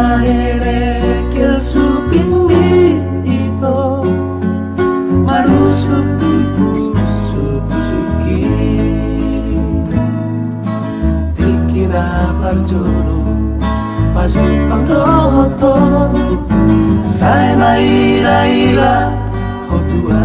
maherekil supin ito marusup busuki tikina parjono pajul pangdoto sai mai ila ila hotua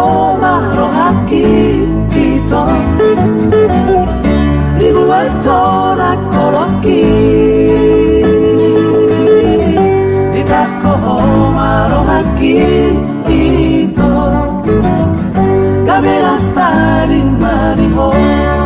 Omaro akitito Ribuetora koloki Nitako Omaro akitito Gamera starin marihoa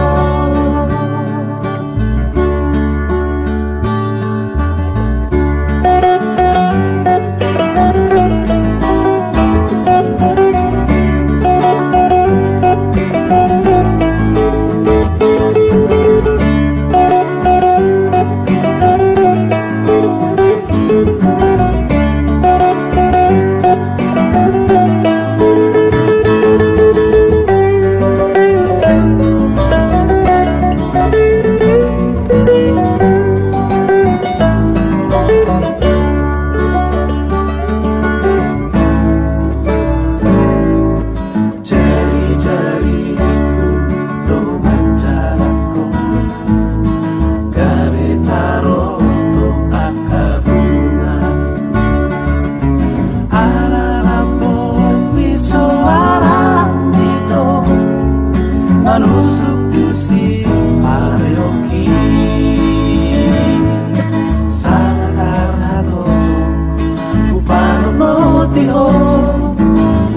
Panginoon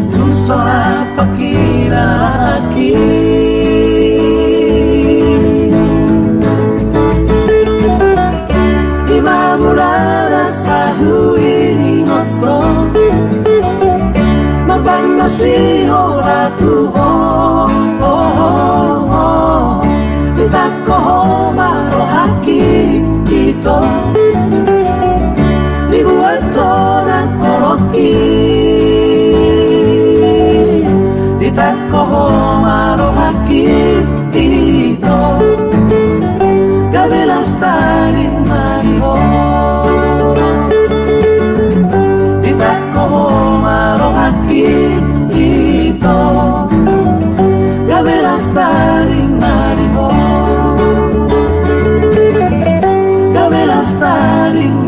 Kung saan pakilala akin Masiho na tuho Te takoho maro hakitito gabe lastari mariho itakoho maro hakitito gabe lastari mariho gabe lastari mariho